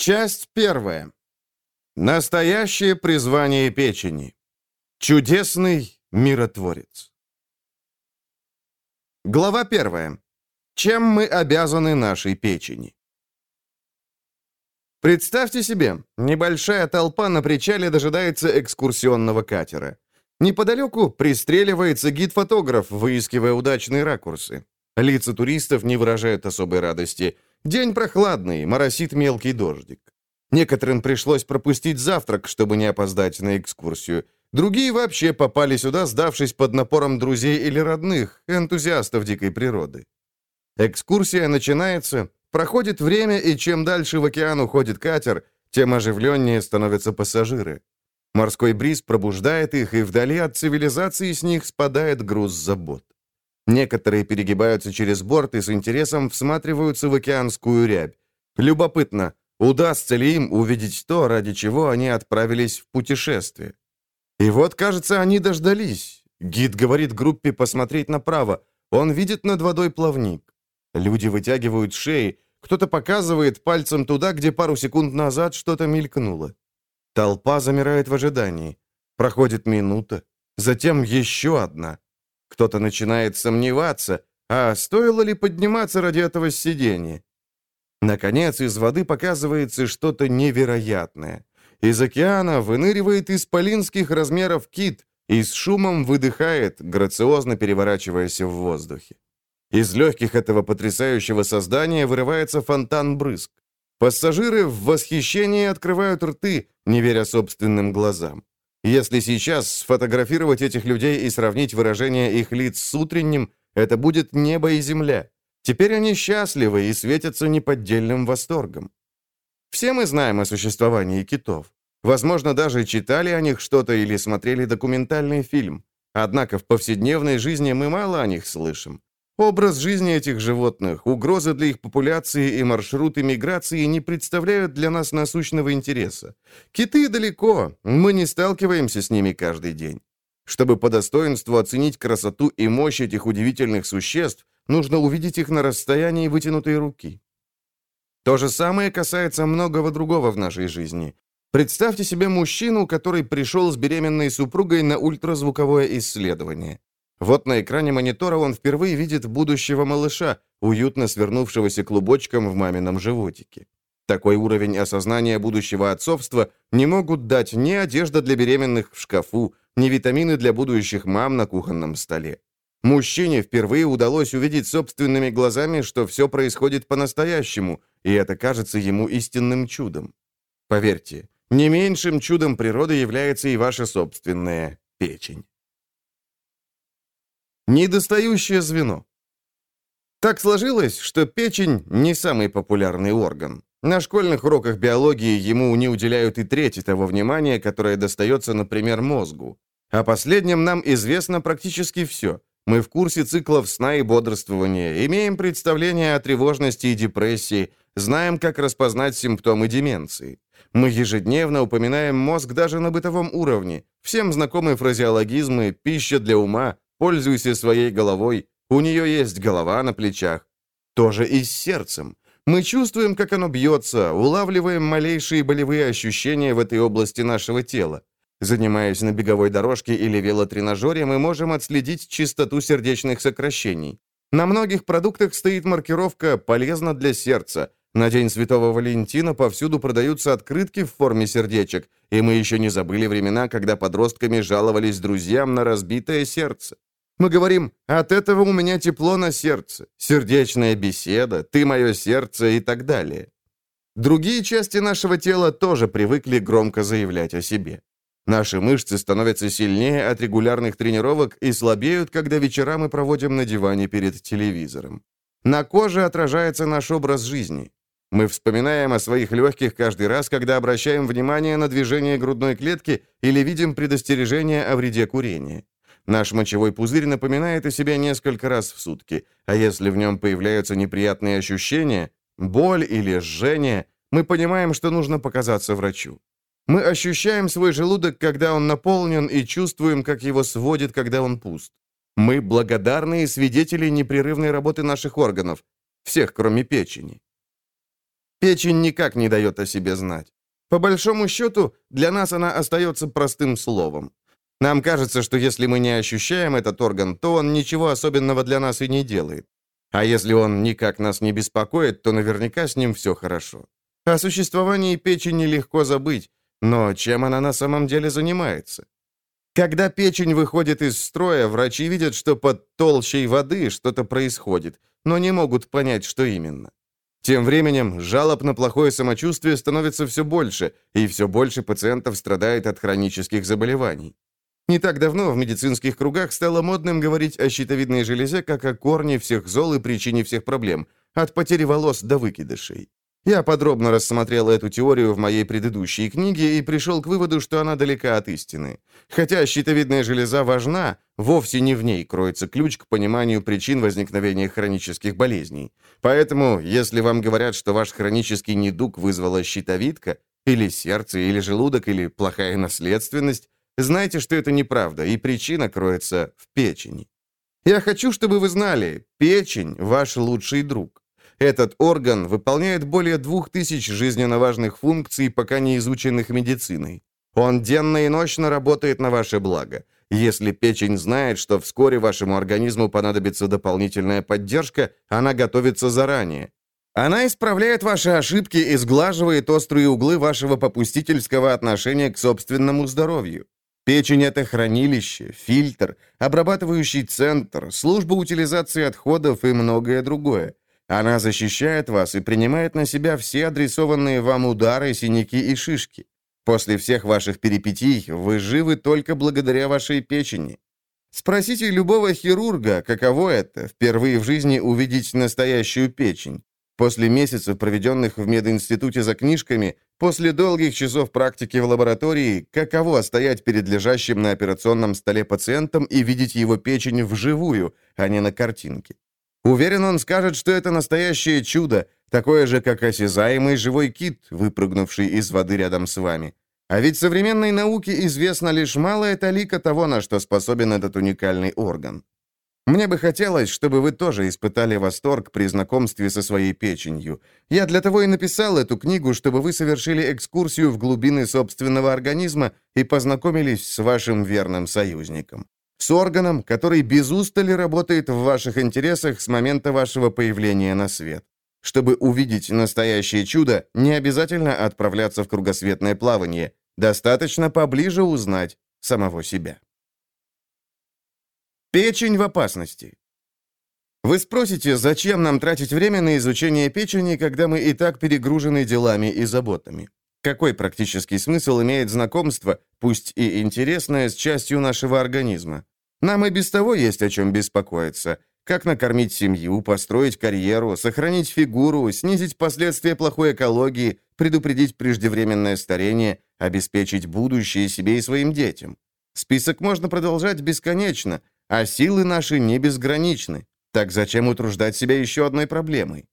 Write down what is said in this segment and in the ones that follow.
Часть первая. Настоящее призвание печени. Чудесный миротворец. Глава первая. Чем мы обязаны нашей печени? Представьте себе, небольшая толпа на причале дожидается экскурсионного катера. Неподалеку пристреливается гид-фотограф, выискивая удачные ракурсы. Лица туристов не выражают особой радости – День прохладный, моросит мелкий дождик. Некоторым пришлось пропустить завтрак, чтобы не опоздать на экскурсию. Другие вообще попали сюда, сдавшись под напором друзей или родных, энтузиастов дикой природы. Экскурсия начинается, проходит время, и чем дальше в океан уходит катер, тем оживленнее становятся пассажиры. Морской бриз пробуждает их, и вдали от цивилизации с них спадает груз забот. Некоторые перегибаются через борт и с интересом всматриваются в океанскую рябь. Любопытно, удастся ли им увидеть то, ради чего они отправились в путешествие. И вот, кажется, они дождались. Гид говорит группе посмотреть направо. Он видит над водой плавник. Люди вытягивают шеи. Кто-то показывает пальцем туда, где пару секунд назад что-то мелькнуло. Толпа замирает в ожидании. Проходит минута, затем еще одна. Кто-то начинает сомневаться, а стоило ли подниматься ради этого сидения? Наконец, из воды показывается что-то невероятное. Из океана выныривает исполинских размеров кит и с шумом выдыхает, грациозно переворачиваясь в воздухе. Из легких этого потрясающего создания вырывается фонтан брызг. Пассажиры в восхищении открывают рты, не веря собственным глазам. Если сейчас сфотографировать этих людей и сравнить выражение их лиц с утренним, это будет небо и земля. Теперь они счастливы и светятся неподдельным восторгом. Все мы знаем о существовании китов. Возможно, даже читали о них что-то или смотрели документальный фильм. Однако в повседневной жизни мы мало о них слышим. Образ жизни этих животных, угрозы для их популяции и маршруты миграции не представляют для нас насущного интереса. Киты далеко, мы не сталкиваемся с ними каждый день. Чтобы по достоинству оценить красоту и мощь этих удивительных существ, нужно увидеть их на расстоянии вытянутой руки. То же самое касается многого другого в нашей жизни. Представьте себе мужчину, который пришел с беременной супругой на ультразвуковое исследование. Вот на экране монитора он впервые видит будущего малыша, уютно свернувшегося клубочком в мамином животике. Такой уровень осознания будущего отцовства не могут дать ни одежда для беременных в шкафу, ни витамины для будущих мам на кухонном столе. Мужчине впервые удалось увидеть собственными глазами, что все происходит по-настоящему, и это кажется ему истинным чудом. Поверьте, не меньшим чудом природы является и ваша собственная печень. Недостающее звено. Так сложилось, что печень не самый популярный орган. На школьных уроках биологии ему не уделяют и трети того внимания, которое достается, например, мозгу. О последнем нам известно практически все. Мы в курсе циклов сна и бодрствования, имеем представление о тревожности и депрессии, знаем, как распознать симптомы деменции. Мы ежедневно упоминаем мозг даже на бытовом уровне. Всем знакомы фразеологизмы «пища для ума», Пользуйся своей головой. У нее есть голова на плечах. Тоже и с сердцем. Мы чувствуем, как оно бьется, улавливаем малейшие болевые ощущения в этой области нашего тела. Занимаясь на беговой дорожке или велотренажере, мы можем отследить частоту сердечных сокращений. На многих продуктах стоит маркировка «полезно для сердца». На День Святого Валентина повсюду продаются открытки в форме сердечек, и мы еще не забыли времена, когда подростками жаловались друзьям на разбитое сердце. Мы говорим, от этого у меня тепло на сердце, сердечная беседа, ты мое сердце и так далее. Другие части нашего тела тоже привыкли громко заявлять о себе. Наши мышцы становятся сильнее от регулярных тренировок и слабеют, когда вечера мы проводим на диване перед телевизором. На коже отражается наш образ жизни. Мы вспоминаем о своих легких каждый раз, когда обращаем внимание на движение грудной клетки или видим предостережение о вреде курения. Наш мочевой пузырь напоминает о себе несколько раз в сутки, а если в нем появляются неприятные ощущения, боль или жжение, мы понимаем, что нужно показаться врачу. Мы ощущаем свой желудок, когда он наполнен, и чувствуем, как его сводит, когда он пуст. Мы благодарные свидетели непрерывной работы наших органов, всех, кроме печени. Печень никак не дает о себе знать. По большому счету, для нас она остается простым словом. Нам кажется, что если мы не ощущаем этот орган, то он ничего особенного для нас и не делает. А если он никак нас не беспокоит, то наверняка с ним все хорошо. О существовании печени легко забыть, но чем она на самом деле занимается? Когда печень выходит из строя, врачи видят, что под толщей воды что-то происходит, но не могут понять, что именно. Тем временем жалоб на плохое самочувствие становится все больше, и все больше пациентов страдает от хронических заболеваний. Не так давно в медицинских кругах стало модным говорить о щитовидной железе как о корне всех зол и причине всех проблем, от потери волос до выкидышей. Я подробно рассмотрел эту теорию в моей предыдущей книге и пришел к выводу, что она далека от истины. Хотя щитовидная железа важна, вовсе не в ней кроется ключ к пониманию причин возникновения хронических болезней. Поэтому, если вам говорят, что ваш хронический недуг вызвала щитовидка, или сердце, или желудок, или плохая наследственность, знайте, что это неправда, и причина кроется в печени. Я хочу, чтобы вы знали, печень – ваш лучший друг. Этот орган выполняет более двух тысяч жизненно важных функций, пока не изученных медициной. Он денно и ночно работает на ваше благо. Если печень знает, что вскоре вашему организму понадобится дополнительная поддержка, она готовится заранее. Она исправляет ваши ошибки и сглаживает острые углы вашего попустительского отношения к собственному здоровью. Печень – это хранилище, фильтр, обрабатывающий центр, служба утилизации отходов и многое другое. Она защищает вас и принимает на себя все адресованные вам удары, синяки и шишки. После всех ваших перипетий вы живы только благодаря вашей печени. Спросите любого хирурга, каково это, впервые в жизни увидеть настоящую печень. После месяцев, проведенных в мединституте за книжками, после долгих часов практики в лаборатории, каково стоять перед лежащим на операционном столе пациентом и видеть его печень вживую, а не на картинке. Уверен, он скажет, что это настоящее чудо, такое же, как осязаемый живой кит, выпрыгнувший из воды рядом с вами. А ведь современной науке известна лишь малая талика того, на что способен этот уникальный орган. Мне бы хотелось, чтобы вы тоже испытали восторг при знакомстве со своей печенью. Я для того и написал эту книгу, чтобы вы совершили экскурсию в глубины собственного организма и познакомились с вашим верным союзником. С органом, который без устали работает в ваших интересах с момента вашего появления на свет. Чтобы увидеть настоящее чудо, не обязательно отправляться в кругосветное плавание. Достаточно поближе узнать самого себя. Печень в опасности. Вы спросите, зачем нам тратить время на изучение печени, когда мы и так перегружены делами и заботами? Какой практический смысл имеет знакомство, пусть и интересное, с частью нашего организма? Нам и без того есть о чем беспокоиться. Как накормить семью, построить карьеру, сохранить фигуру, снизить последствия плохой экологии, предупредить преждевременное старение, обеспечить будущее себе и своим детям. Список можно продолжать бесконечно, а силы наши не безграничны. Так зачем утруждать себя еще одной проблемой?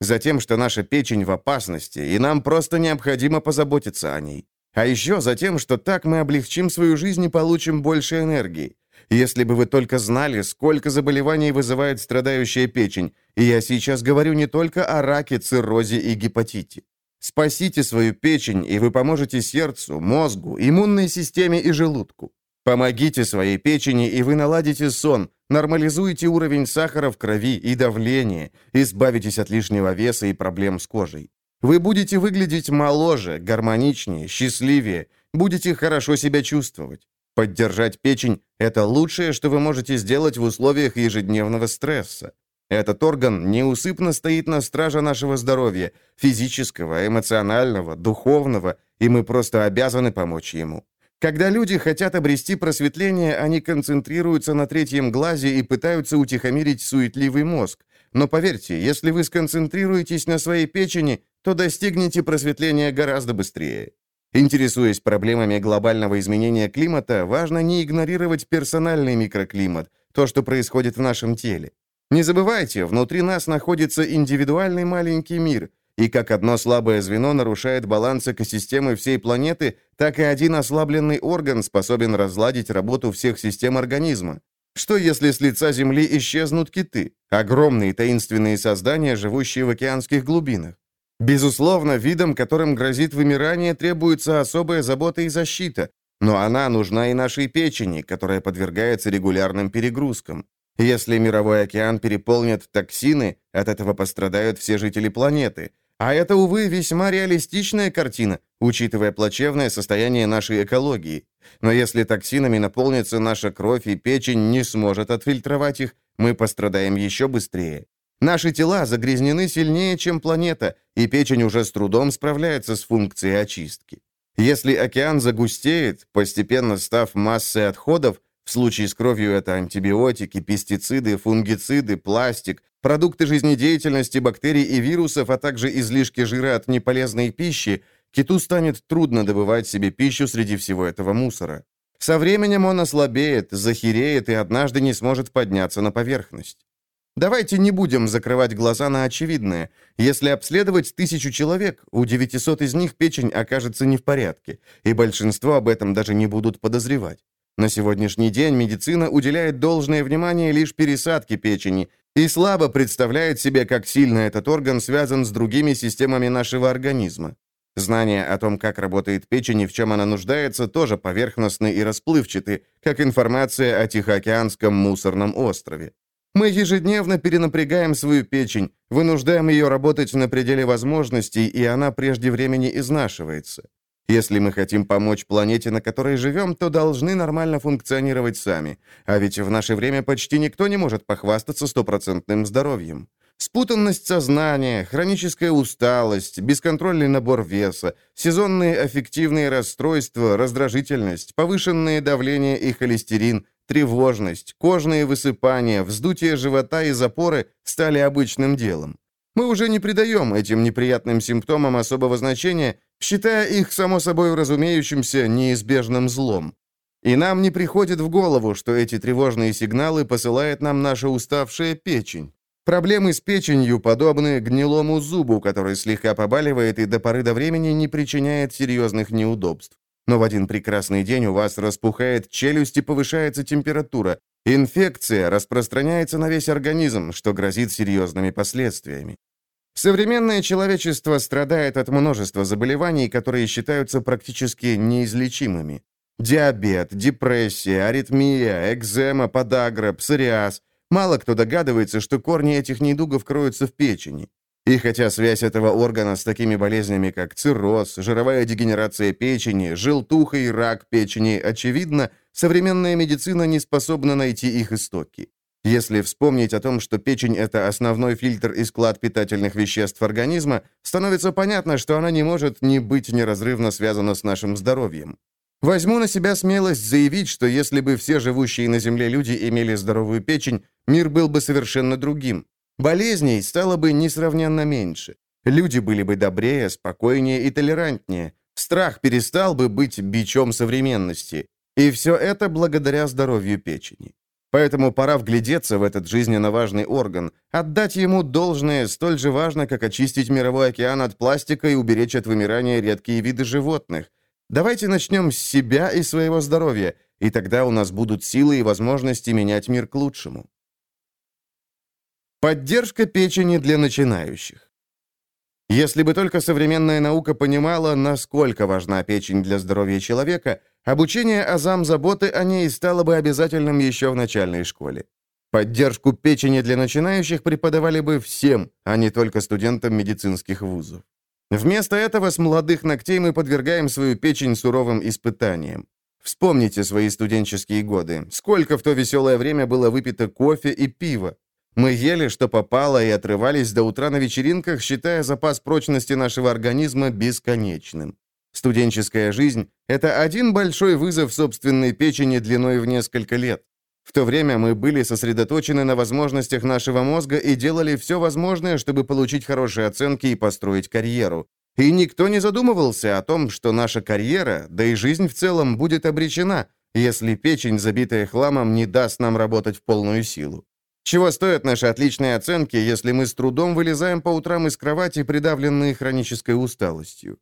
Затем, что наша печень в опасности, и нам просто необходимо позаботиться о ней. А еще за тем, что так мы облегчим свою жизнь и получим больше энергии. Если бы вы только знали, сколько заболеваний вызывает страдающая печень, и я сейчас говорю не только о раке, циррозе и гепатите. Спасите свою печень, и вы поможете сердцу, мозгу, иммунной системе и желудку. Помогите своей печени, и вы наладите сон, нормализуете уровень сахара в крови и давление, избавитесь от лишнего веса и проблем с кожей. Вы будете выглядеть моложе, гармоничнее, счастливее, будете хорошо себя чувствовать. Поддержать печень – это лучшее, что вы можете сделать в условиях ежедневного стресса. Этот орган неусыпно стоит на страже нашего здоровья, физического, эмоционального, духовного, и мы просто обязаны помочь ему. Когда люди хотят обрести просветление, они концентрируются на третьем глазе и пытаются утихомирить суетливый мозг. Но поверьте, если вы сконцентрируетесь на своей печени, то достигнете просветления гораздо быстрее. Интересуясь проблемами глобального изменения климата, важно не игнорировать персональный микроклимат, то, что происходит в нашем теле. Не забывайте, внутри нас находится индивидуальный маленький мир – и как одно слабое звено нарушает баланс экосистемы всей планеты, так и один ослабленный орган способен разладить работу всех систем организма. Что если с лица Земли исчезнут киты, огромные таинственные создания, живущие в океанских глубинах? Безусловно, видам, которым грозит вымирание, требуется особая забота и защита, но она нужна и нашей печени, которая подвергается регулярным перегрузкам. Если мировой океан переполнят токсины, от этого пострадают все жители планеты. А это, увы, весьма реалистичная картина, учитывая плачевное состояние нашей экологии. Но если токсинами наполнится наша кровь и печень не сможет отфильтровать их, мы пострадаем еще быстрее. Наши тела загрязнены сильнее, чем планета, и печень уже с трудом справляется с функцией очистки. Если океан загустеет, постепенно став массой отходов, в случае с кровью это антибиотики, пестициды, фунгициды, пластик, продукты жизнедеятельности бактерий и вирусов, а также излишки жира от неполезной пищи, киту станет трудно добывать себе пищу среди всего этого мусора. Со временем он ослабеет, захереет и однажды не сможет подняться на поверхность. Давайте не будем закрывать глаза на очевидное. Если обследовать тысячу человек, у 900 из них печень окажется не в порядке, и большинство об этом даже не будут подозревать. На сегодняшний день медицина уделяет должное внимание лишь пересадке печени и слабо представляет себе, как сильно этот орган связан с другими системами нашего организма. Знания о том, как работает печень и в чем она нуждается, тоже поверхностны и расплывчаты, как информация о Тихоокеанском мусорном острове. Мы ежедневно перенапрягаем свою печень, вынуждаем ее работать на пределе возможностей, и она прежде времени изнашивается. Если мы хотим помочь планете, на которой живем, то должны нормально функционировать сами. А ведь в наше время почти никто не может похвастаться стопроцентным здоровьем. Спутанность сознания, хроническая усталость, бесконтрольный набор веса, сезонные аффективные расстройства, раздражительность, повышенное давление и холестерин, Тревожность, кожные высыпания, вздутие живота и запоры стали обычным делом. Мы уже не придаем этим неприятным симптомам особого значения, считая их само собой разумеющимся неизбежным злом. И нам не приходит в голову, что эти тревожные сигналы посылает нам наша уставшая печень. Проблемы с печенью подобны гнилому зубу, который слегка побаливает и до поры до времени не причиняет серьезных неудобств. Но в один прекрасный день у вас распухает челюсть и повышается температура. Инфекция распространяется на весь организм, что грозит серьезными последствиями. Современное человечество страдает от множества заболеваний, которые считаются практически неизлечимыми. Диабет, депрессия, аритмия, экзема, подагра, псориаз. Мало кто догадывается, что корни этих недугов кроются в печени. И хотя связь этого органа с такими болезнями, как цирроз, жировая дегенерация печени, желтуха и рак печени очевидна, современная медицина не способна найти их истоки. Если вспомнить о том, что печень – это основной фильтр и склад питательных веществ организма, становится понятно, что она не может не быть неразрывно связана с нашим здоровьем. Возьму на себя смелость заявить, что если бы все живущие на Земле люди имели здоровую печень, мир был бы совершенно другим. Болезней стало бы несравненно меньше. Люди были бы добрее, спокойнее и толерантнее. Страх перестал бы быть бичом современности. И все это благодаря здоровью печени. Поэтому пора вглядеться в этот жизненно важный орган. Отдать ему должное столь же важно, как очистить мировой океан от пластика и уберечь от вымирания редкие виды животных. Давайте начнем с себя и своего здоровья, и тогда у нас будут силы и возможности менять мир к лучшему. Поддержка печени для начинающих. Если бы только современная наука понимала, насколько важна печень для здоровья человека, обучение азам заботы о ней стало бы обязательным еще в начальной школе. Поддержку печени для начинающих преподавали бы всем, а не только студентам медицинских вузов. Вместо этого с молодых ногтей мы подвергаем свою печень суровым испытаниям. Вспомните свои студенческие годы. Сколько в то веселое время было выпито кофе и пива. Мы ели, что попало, и отрывались до утра на вечеринках, считая запас прочности нашего организма бесконечным. Студенческая жизнь – это один большой вызов собственной печени длиной в несколько лет. В то время мы были сосредоточены на возможностях нашего мозга и делали все возможное, чтобы получить хорошие оценки и построить карьеру. И никто не задумывался о том, что наша карьера, да и жизнь в целом, будет обречена, если печень, забитая хламом, не даст нам работать в полную силу. Чего стоят наши отличные оценки, если мы с трудом вылезаем по утрам из кровати, придавленные хронической усталостью?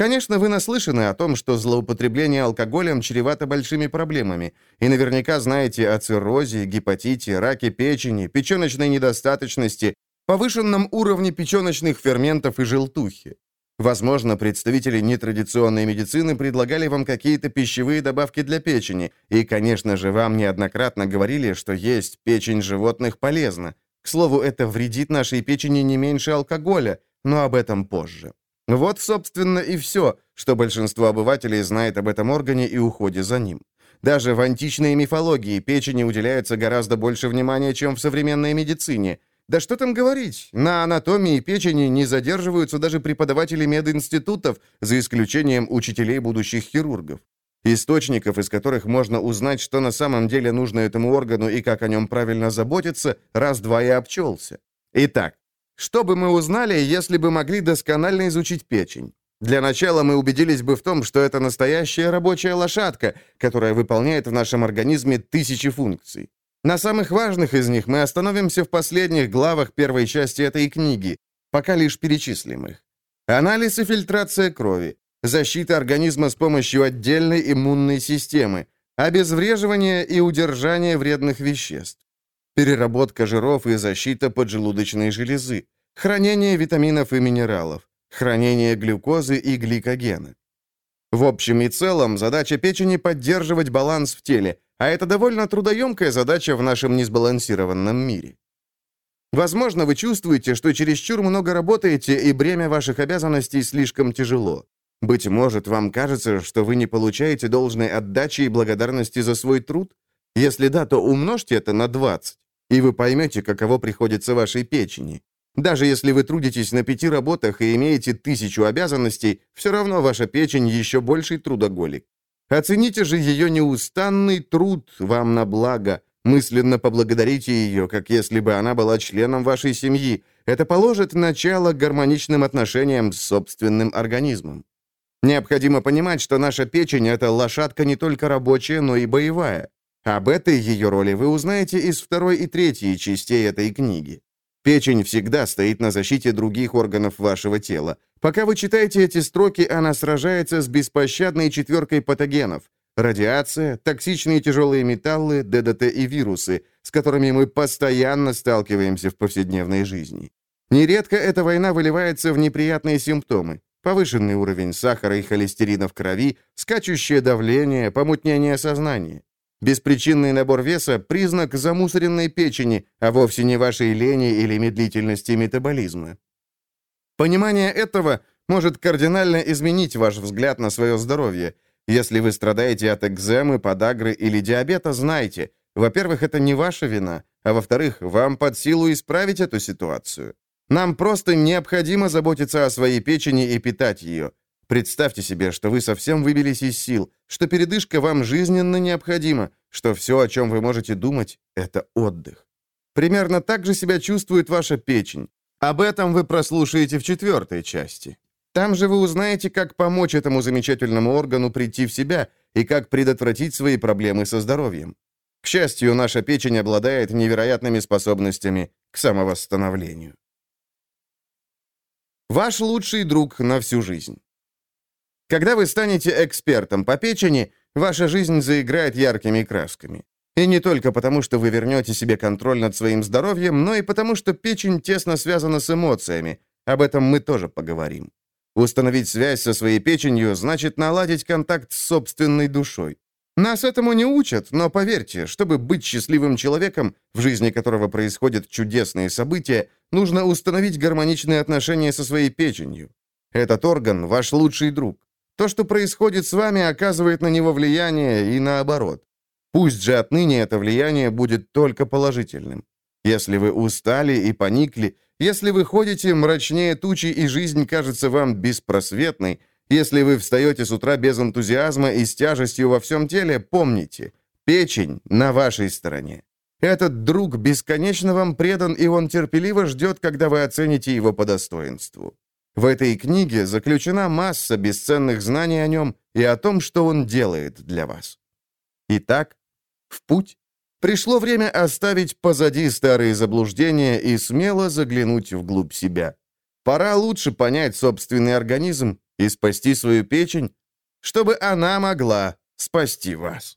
Конечно, вы наслышаны о том, что злоупотребление алкоголем чревато большими проблемами, и наверняка знаете о циррозе, гепатите, раке печени, печеночной недостаточности, повышенном уровне печеночных ферментов и желтухи. Возможно, представители нетрадиционной медицины предлагали вам какие-то пищевые добавки для печени, и, конечно же, вам неоднократно говорили, что есть печень животных полезно. К слову, это вредит нашей печени не меньше алкоголя, но об этом позже. Вот, собственно, и все, что большинство обывателей знает об этом органе и уходе за ним. Даже в античной мифологии печени уделяется гораздо больше внимания, чем в современной медицине – да что там говорить, на анатомии печени не задерживаются даже преподаватели мединститутов, за исключением учителей будущих хирургов. Источников, из которых можно узнать, что на самом деле нужно этому органу и как о нем правильно заботиться, раз-два и обчелся. Итак, что бы мы узнали, если бы могли досконально изучить печень? Для начала мы убедились бы в том, что это настоящая рабочая лошадка, которая выполняет в нашем организме тысячи функций. На самых важных из них мы остановимся в последних главах первой части этой книги, пока лишь перечислим их. Анализ и фильтрация крови, защита организма с помощью отдельной иммунной системы, обезвреживание и удержание вредных веществ, переработка жиров и защита поджелудочной железы, хранение витаминов и минералов, хранение глюкозы и гликогена. В общем и целом, задача печени – поддерживать баланс в теле, а это довольно трудоемкая задача в нашем несбалансированном мире. Возможно, вы чувствуете, что чересчур много работаете, и бремя ваших обязанностей слишком тяжело. Быть может, вам кажется, что вы не получаете должной отдачи и благодарности за свой труд? Если да, то умножьте это на 20, и вы поймете, каково приходится вашей печени. Даже если вы трудитесь на пяти работах и имеете тысячу обязанностей, все равно ваша печень еще больший трудоголик. Оцените же ее неустанный труд вам на благо. Мысленно поблагодарите ее, как если бы она была членом вашей семьи. Это положит начало гармоничным отношениям с собственным организмом. Необходимо понимать, что наша печень – это лошадка не только рабочая, но и боевая. Об этой ее роли вы узнаете из второй и третьей частей этой книги. Печень всегда стоит на защите других органов вашего тела. Пока вы читаете эти строки, она сражается с беспощадной четверкой патогенов. Радиация, токсичные тяжелые металлы, ДДТ и вирусы, с которыми мы постоянно сталкиваемся в повседневной жизни. Нередко эта война выливается в неприятные симптомы. Повышенный уровень сахара и холестерина в крови, скачущее давление, помутнение сознания. Беспричинный набор веса – признак замусоренной печени, а вовсе не вашей лени или медлительности метаболизма. Понимание этого может кардинально изменить ваш взгляд на свое здоровье. Если вы страдаете от экземы, подагры или диабета, знайте, во-первых, это не ваша вина, а во-вторых, вам под силу исправить эту ситуацию. Нам просто необходимо заботиться о своей печени и питать ее. Представьте себе, что вы совсем выбились из сил, что передышка вам жизненно необходима, что все, о чем вы можете думать, это отдых. Примерно так же себя чувствует ваша печень. Об этом вы прослушаете в четвертой части. Там же вы узнаете, как помочь этому замечательному органу прийти в себя и как предотвратить свои проблемы со здоровьем. К счастью, наша печень обладает невероятными способностями к самовосстановлению. Ваш лучший друг на всю жизнь. Когда вы станете экспертом по печени, ваша жизнь заиграет яркими красками. И не только потому, что вы вернете себе контроль над своим здоровьем, но и потому, что печень тесно связана с эмоциями. Об этом мы тоже поговорим. Установить связь со своей печенью значит наладить контакт с собственной душой. Нас этому не учат, но поверьте, чтобы быть счастливым человеком, в жизни которого происходят чудесные события, нужно установить гармоничные отношения со своей печенью. Этот орган – ваш лучший друг. То, что происходит с вами, оказывает на него влияние и наоборот. Пусть же отныне это влияние будет только положительным. Если вы устали и поникли, если вы ходите мрачнее тучи и жизнь кажется вам беспросветной, если вы встаете с утра без энтузиазма и с тяжестью во всем теле, помните, печень на вашей стороне. Этот друг бесконечно вам предан, и он терпеливо ждет, когда вы оцените его по достоинству. В этой книге заключена масса бесценных знаний о нем и о том, что он делает для вас. Итак, в путь. Пришло время оставить позади старые заблуждения и смело заглянуть вглубь себя. Пора лучше понять собственный организм и спасти свою печень, чтобы она могла спасти вас.